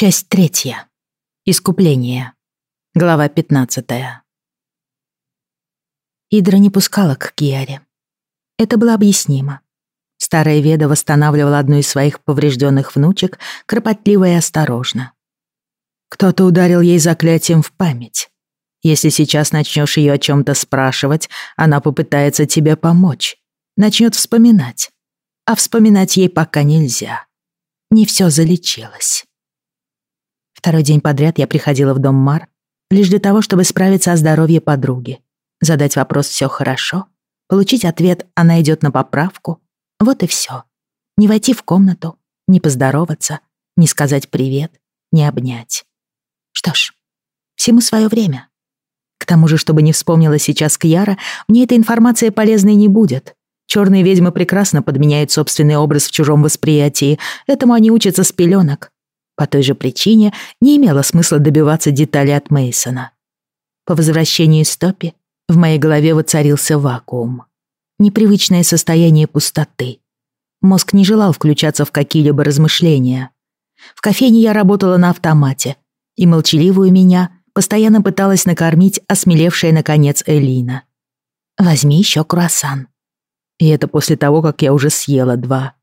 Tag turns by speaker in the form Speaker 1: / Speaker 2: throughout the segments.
Speaker 1: Часть третья. Искупление. Глава пятнадцатая. Идра не пускала к Киаре. Это было объяснимо. Старая Веда восстанавливала одну из своих поврежденных внучек кропотливо и осторожно. Кто-то ударил ей заклятием в память. Если сейчас начнешь ее о чем-то спрашивать, она попытается тебе помочь. Начнет вспоминать. А вспоминать ей пока нельзя. Не все залечилось. Второй день подряд я приходила в дом Мар лишь для того, чтобы справиться о здоровье подруги. Задать вопрос «все хорошо?», получить ответ «она идет на поправку?» Вот и все. Не войти в комнату, не поздороваться, не сказать «привет», не обнять. Что ж, всему свое время. К тому же, чтобы не вспомнила сейчас Кьяра, мне эта информация полезной не будет. Черные ведьмы прекрасно подменяют собственный образ в чужом восприятии, этому они учатся с пеленок. По той же причине не имело смысла добиваться деталей от Мейсона. По возвращении из Топи в моей голове воцарился вакуум. Непривычное состояние пустоты. Мозг не желал включаться в какие-либо размышления. В кофейне я работала на автомате, и молчаливую меня постоянно пыталась накормить осмелевшая, наконец, Элина. «Возьми еще круассан». И это после того, как я уже съела два.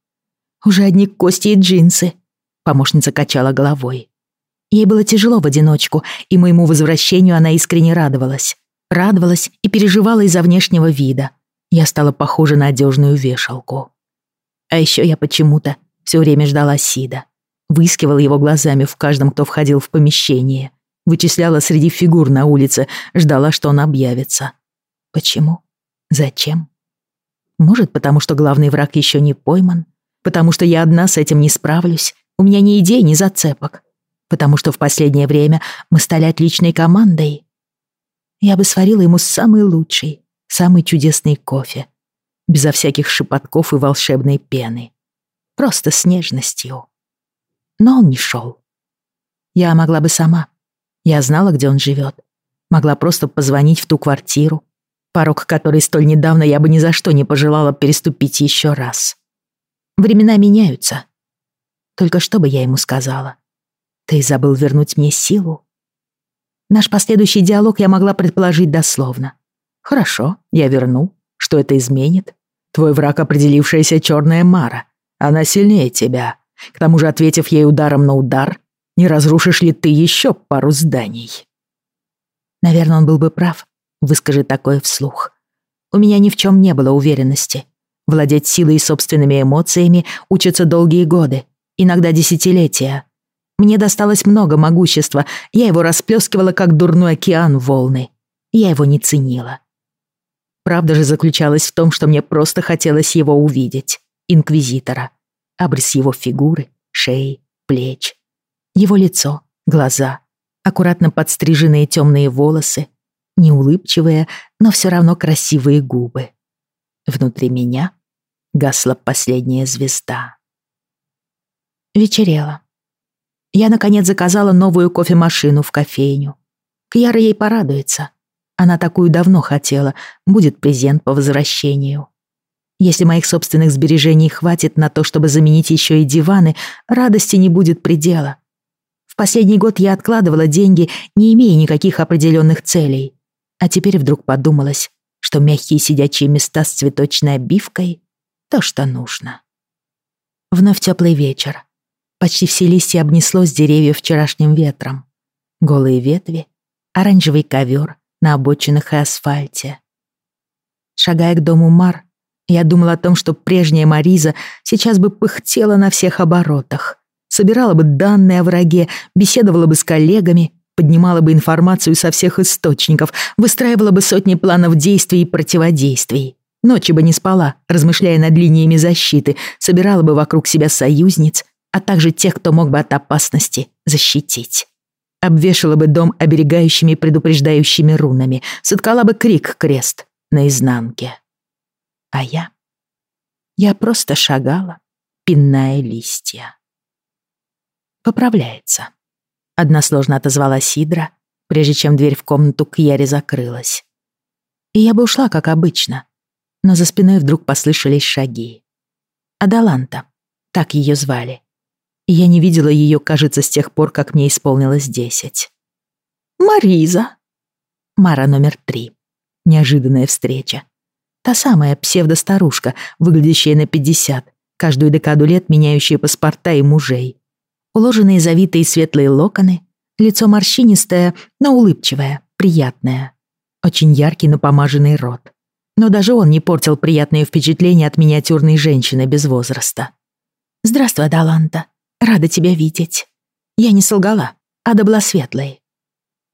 Speaker 1: Уже одни кости и джинсы. Помощница качала головой. Ей было тяжело в одиночку, и моему возвращению она искренне радовалась. Радовалась и переживала из-за внешнего вида. Я стала похожа на одежную вешалку. А еще я почему-то все время ждала Сида. Выискивала его глазами в каждом, кто входил в помещение. Вычисляла среди фигур на улице, ждала, что он объявится. Почему? Зачем? Может, потому что главный враг еще не пойман? Потому что я одна с этим не справлюсь? У меня ни идей, ни зацепок. Потому что в последнее время мы стали отличной командой. Я бы сварила ему самый лучший, самый чудесный кофе. Безо всяких шепотков и волшебной пены. Просто с нежностью. Но он не шел. Я могла бы сама. Я знала, где он живет. Могла просто позвонить в ту квартиру, порог которой столь недавно я бы ни за что не пожелала переступить еще раз. Времена меняются, только что бы я ему сказала? Ты забыл вернуть мне силу? Наш последующий диалог я могла предположить дословно. Хорошо, я верну. Что это изменит? Твой враг определившаяся черная Мара. Она сильнее тебя. К тому же, ответив ей ударом на удар, не разрушишь ли ты еще пару зданий? Наверное, он был бы прав, выскажи такое вслух. У меня ни в чем не было уверенности. Владеть силой и собственными эмоциями учатся долгие годы, иногда десятилетия. Мне досталось много могущества, я его расплескивала, как дурной океан волны. Я его не ценила. Правда же заключалась в том, что мне просто хотелось его увидеть, инквизитора. Образ его фигуры, шеи, плеч. Его лицо, глаза, аккуратно подстриженные темные волосы, неулыбчивые, но все равно красивые губы. Внутри меня гасла последняя звезда. Вечерело. Я, наконец, заказала новую кофемашину в кофейню. Кьяра ей порадуется. Она такую давно хотела. Будет презент по возвращению. Если моих собственных сбережений хватит на то, чтобы заменить еще и диваны, радости не будет предела. В последний год я откладывала деньги, не имея никаких определенных целей. А теперь вдруг подумалось, что мягкие сидячие места с цветочной обивкой — то, что нужно. Вновь теплый вечер. Почти все листья обнесло с деревьев вчерашним ветром. Голые ветви, оранжевый ковер на обочинах и асфальте. Шагая к дому Мар, я думала о том, что прежняя Мариза сейчас бы пыхтела на всех оборотах, собирала бы данные о враге, беседовала бы с коллегами, поднимала бы информацию со всех источников, выстраивала бы сотни планов действий и противодействий. Ночи бы не спала, размышляя над линиями защиты, собирала бы вокруг себя союзниц, а также тех, кто мог бы от опасности защитить. Обвешала бы дом оберегающими и предупреждающими рунами, соткала бы крик-крест наизнанке. А я? Я просто шагала, пинная листья. Поправляется. Односложно отозвала Сидра, прежде чем дверь в комнату к Яре закрылась. И я бы ушла, как обычно, но за спиной вдруг послышались шаги. Адаланта, так ее звали, И я не видела ее, кажется, с тех пор, как мне исполнилось десять. «Мариза!» Мара номер три. Неожиданная встреча. Та самая псевдостарушка, выглядящая на пятьдесят, каждую декаду лет меняющая паспорта и мужей. Уложенные завитые светлые локоны, лицо морщинистое, но улыбчивое, приятное. Очень яркий напомаженный рот. Но даже он не портил приятные впечатления от миниатюрной женщины без возраста. «Здравствуй, Адаланта. Рада тебя видеть. Я не солгала. Ада была светлой.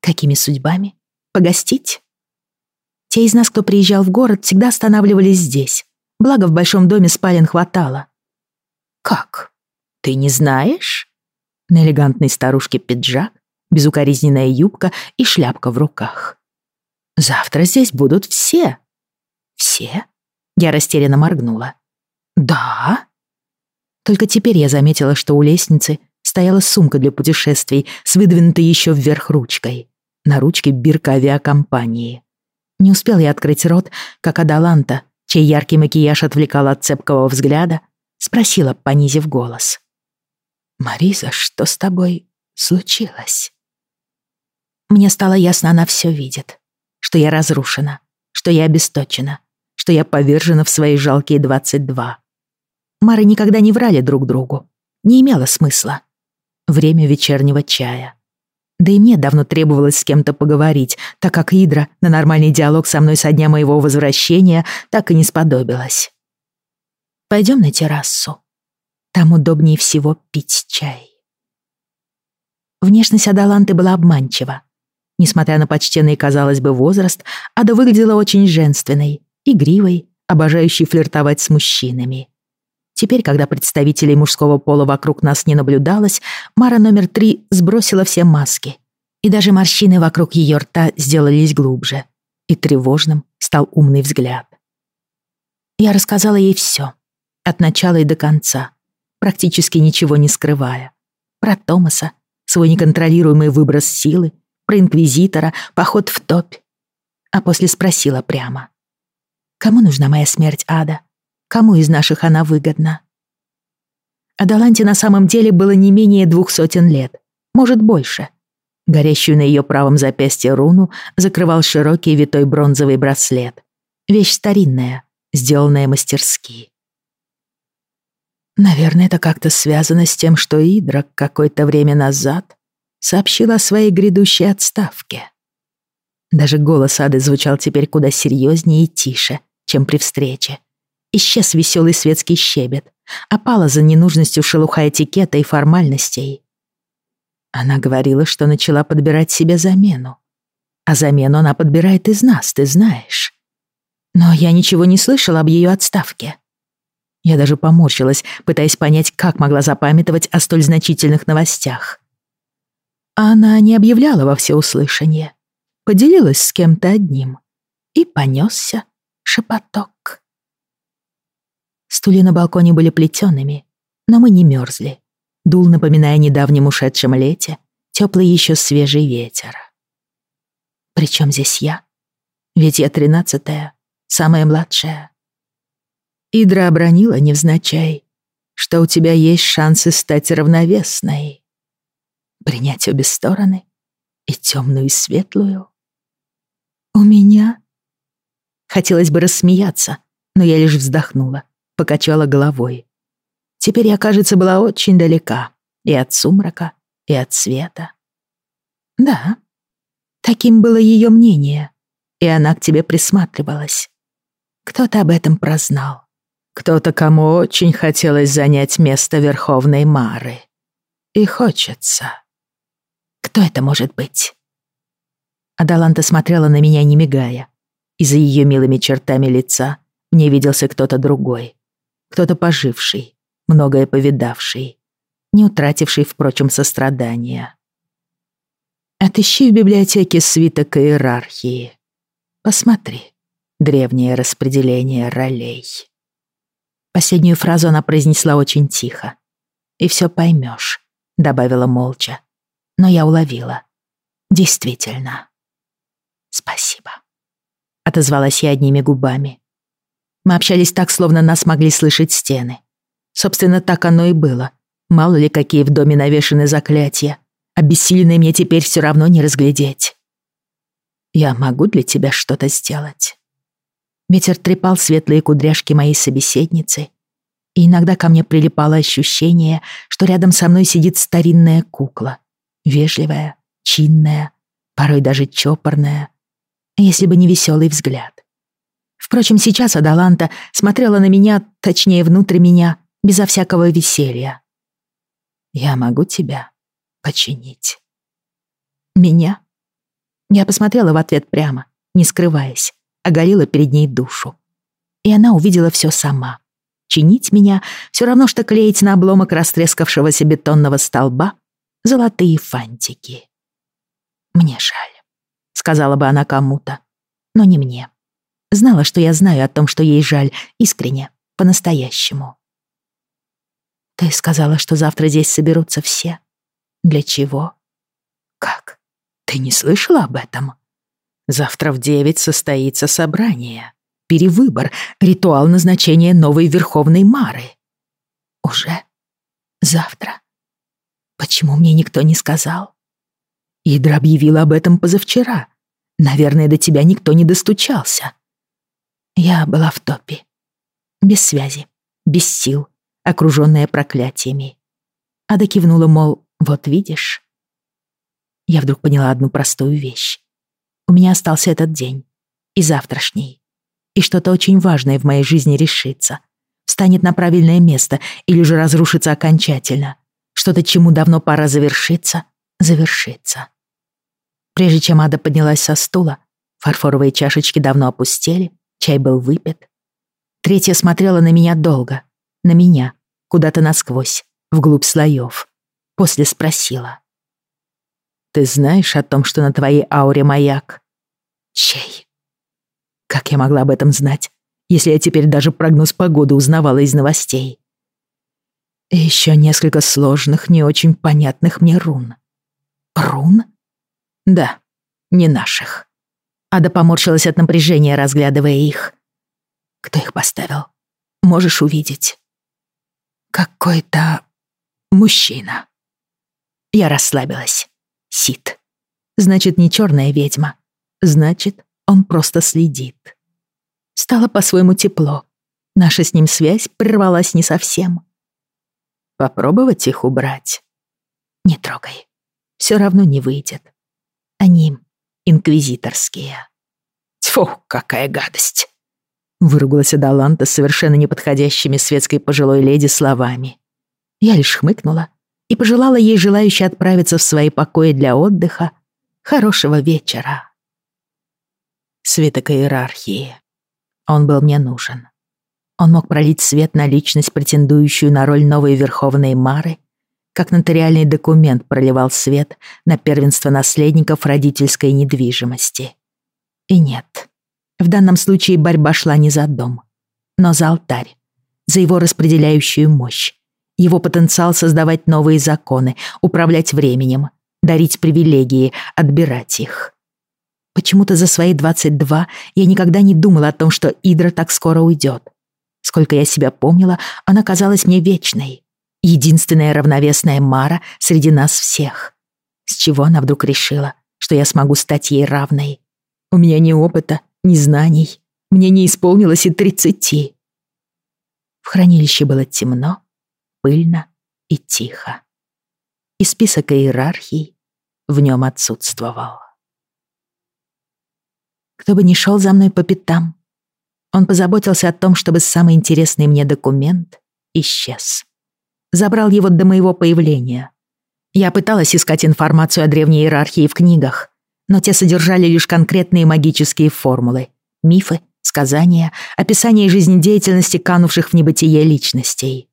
Speaker 1: Какими судьбами? Погостить?» Те из нас, кто приезжал в город, всегда останавливались здесь. Благо, в большом доме спален хватало. «Как? Ты не знаешь?» На элегантной старушке пиджак, безукоризненная юбка и шляпка в руках. «Завтра здесь будут все». «Все?» Я растерянно моргнула. «Да?» Только теперь я заметила, что у лестницы стояла сумка для путешествий с выдвинутой еще вверх ручкой. На ручке бирка авиакомпании. Не успел я открыть рот, как Адаланта, чей яркий макияж отвлекал от цепкого взгляда, спросила, понизив голос. «Мариза, что с тобой случилось?» Мне стало ясно, она все видит. Что я разрушена, что я обесточена, что я повержена в свои жалкие 22. Мары никогда не врали друг другу. Не имело смысла. Время вечернего чая. Да и мне давно требовалось с кем-то поговорить, так как Идра на нормальный диалог со мной со дня моего возвращения так и не сподобилась. Пойдем на террасу. Там удобнее всего пить чай. Внешность Адаланты была обманчива. Несмотря на почтенный, казалось бы, возраст, Ада выглядела очень женственной, игривой, обожающей флиртовать с мужчинами. Теперь, когда представителей мужского пола вокруг нас не наблюдалось, Мара номер три сбросила все маски. И даже морщины вокруг ее рта сделались глубже. И тревожным стал умный взгляд. Я рассказала ей все, от начала и до конца, практически ничего не скрывая. Про Томаса, свой неконтролируемый выброс силы, про Инквизитора, поход в топь. А после спросила прямо. «Кому нужна моя смерть, Ада?» Кому из наших она выгодна? Адаланте на самом деле было не менее двух сотен лет, может больше. Горящую на ее правом запястье руну закрывал широкий витой бронзовый браслет. Вещь старинная, сделанная мастерски. Наверное, это как-то связано с тем, что Идра какое-то время назад сообщила о своей грядущей отставке. Даже голос Ады звучал теперь куда серьезнее и тише, чем при встрече. Исчез веселый светский щебет, опала за ненужностью шелуха этикета и формальностей. Она говорила, что начала подбирать себе замену. А замену она подбирает из нас, ты знаешь. Но я ничего не слышала об ее отставке. Я даже поморщилась, пытаясь понять, как могла запамятовать о столь значительных новостях. А она не объявляла во всеуслышание. Поделилась с кем-то одним. И понесся шепоток. Стулья на балконе были плетеными, но мы не мерзли. Дул, напоминая недавнем ушедшем лете, теплый еще свежий ветер. Причем здесь я? Ведь я тринадцатая, самая младшая. Идра обронила невзначай, что у тебя есть шансы стать равновесной. Принять обе стороны, и темную, и светлую. У меня? Хотелось бы рассмеяться, но я лишь вздохнула покачала головой. Теперь я, кажется, была очень далека и от сумрака, и от света. Да, таким было ее мнение, и она к тебе присматривалась. Кто-то об этом прознал. Кто-то, кому очень хотелось занять место Верховной Мары. И хочется. Кто это может быть? Адаланта смотрела на меня, не мигая, и за ее милыми чертами лица мне виделся кто-то другой кто-то поживший, многое повидавший, не утративший, впрочем, сострадания. Отыщи в библиотеке свиток иерархии. Посмотри. Древнее распределение ролей. Последнюю фразу она произнесла очень тихо. «И все поймешь», — добавила молча. Но я уловила. «Действительно». «Спасибо», — отозвалась я одними губами. Мы общались так, словно нас могли слышать стены. Собственно, так оно и было. Мало ли какие в доме навешаны заклятия. Обессиленные мне теперь все равно не разглядеть. Я могу для тебя что-то сделать. Ветер трепал светлые кудряшки моей собеседницы, и иногда ко мне прилипало ощущение, что рядом со мной сидит старинная кукла, вежливая, чинная, порой даже чопорная, если бы не веселый взгляд. Впрочем, сейчас Адаланта смотрела на меня, точнее, внутрь меня, безо всякого веселья. «Я могу тебя починить». «Меня?» Я посмотрела в ответ прямо, не скрываясь оголила перед ней душу. И она увидела все сама. Чинить меня все равно, что клеить на обломок растрескавшегося бетонного столба золотые фантики. «Мне жаль», — сказала бы она кому-то, но не мне. Знала, что я знаю о том, что ей жаль, искренне, по-настоящему. «Ты сказала, что завтра здесь соберутся все. Для чего? Как? Ты не слышала об этом?» Завтра в девять состоится собрание. Перевыбор, ритуал назначения новой Верховной Мары. Уже? Завтра? Почему мне никто не сказал? Идра объявила об этом позавчера. Наверное, до тебя никто не достучался. Я была в топе. Без связи, без сил, окружённая проклятиями. Ада кивнула, мол, вот видишь. Я вдруг поняла одну простую вещь. У меня остался этот день. И завтрашний. И что-то очень важное в моей жизни решится. Встанет на правильное место или же разрушится окончательно. Что-то, чему давно пора завершиться, завершится. Прежде чем Ада поднялась со стула, фарфоровые чашечки давно опустели, чай был выпит. Третья смотрела на меня долго. На меня, куда-то насквозь, вглубь слоев. После спросила. «Ты знаешь о том, что на твоей ауре маяк?» Чей? Как я могла об этом знать, если я теперь даже прогноз погоды узнавала из новостей? И еще несколько сложных, не очень понятных мне рун. Рун? Да, не наших. Ада поморщилась от напряжения, разглядывая их. Кто их поставил? Можешь увидеть. Какой-то мужчина. Я расслабилась. Сид. Значит, не черная ведьма, Значит, он просто следит. Стало по-своему тепло. Наша с ним связь прервалась не совсем. Попробовать их убрать? Не трогай. Все равно не выйдет. Они инквизиторские. Тьфу, какая гадость! Выругалась Адаланта совершенно неподходящими светской пожилой леди словами. Я лишь хмыкнула и пожелала ей, желающей отправиться в свои покои для отдыха, хорошего вечера свиток иерархии. Он был мне нужен. Он мог пролить свет на личность, претендующую на роль новой Верховной Мары, как нотариальный документ проливал свет на первенство наследников родительской недвижимости. И нет, в данном случае борьба шла не за дом, но за алтарь, за его распределяющую мощь, его потенциал создавать новые законы, управлять временем, дарить привилегии, отбирать их. Почему-то за свои 22 я никогда не думала о том, что Идра так скоро уйдет. Сколько я себя помнила, она казалась мне вечной. Единственная равновесная Мара среди нас всех. С чего она вдруг решила, что я смогу стать ей равной? У меня ни опыта, ни знаний. Мне не исполнилось и тридцати. В хранилище было темно, пыльно и тихо. И список иерархий в нем отсутствовал кто бы ни шел за мной по пятам. Он позаботился о том, чтобы самый интересный мне документ исчез. Забрал его до моего появления. Я пыталась искать информацию о древней иерархии в книгах, но те содержали лишь конкретные магические формулы, мифы, сказания, описание жизнедеятельности канувших в небытие личностей.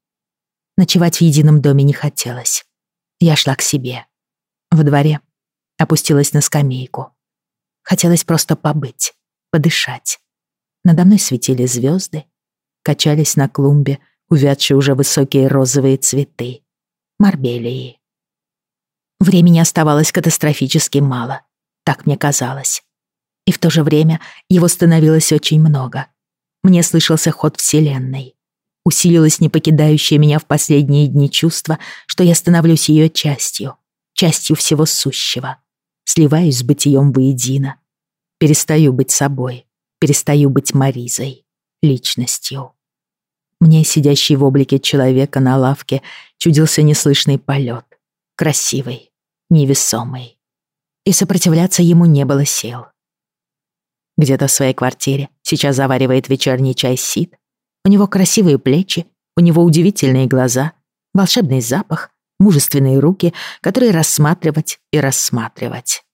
Speaker 1: Ночевать в едином доме не хотелось. Я шла к себе. В дворе опустилась на скамейку. Хотелось просто побыть, подышать. Надо мной светили звезды, качались на клумбе увядшие уже высокие розовые цветы. Марбелии. Времени оставалось катастрофически мало, так мне казалось. И в то же время его становилось очень много. Мне слышался ход Вселенной. Усилилось не покидающее меня в последние дни чувство, что я становлюсь ее частью, частью всего сущего. Сливаюсь с бытием воедино. Перестаю быть собой, перестаю быть Маризой, личностью. Мне, сидящий в облике человека на лавке, чудился неслышный полет. Красивый, невесомый. И сопротивляться ему не было сил. Где-то в своей квартире сейчас заваривает вечерний чай Сид. У него красивые плечи, у него удивительные глаза, волшебный запах, мужественные руки, которые рассматривать и рассматривать.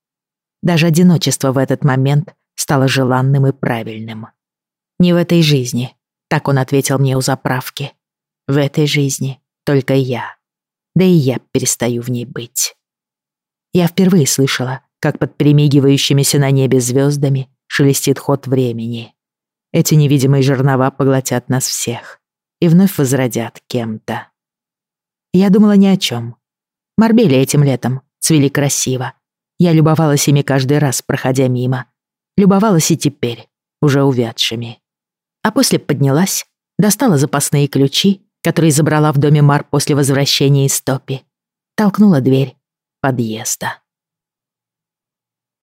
Speaker 1: Даже одиночество в этот момент стало желанным и правильным. Не в этой жизни, так он ответил мне у заправки. В этой жизни только я. Да и я перестаю в ней быть. Я впервые слышала, как под перемигивающимися на небе звездами шелестит ход времени. Эти невидимые жернова поглотят нас всех и вновь возродят кем-то. Я думала ни о чем. Марбели этим летом цвели красиво. Я любовалась ими каждый раз, проходя мимо. Любовалась и теперь, уже увядшими а после поднялась, достала запасные ключи, которые забрала в доме Мар после возвращения из Топи, толкнула дверь подъезда.